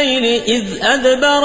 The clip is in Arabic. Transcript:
الليل إذ أدبر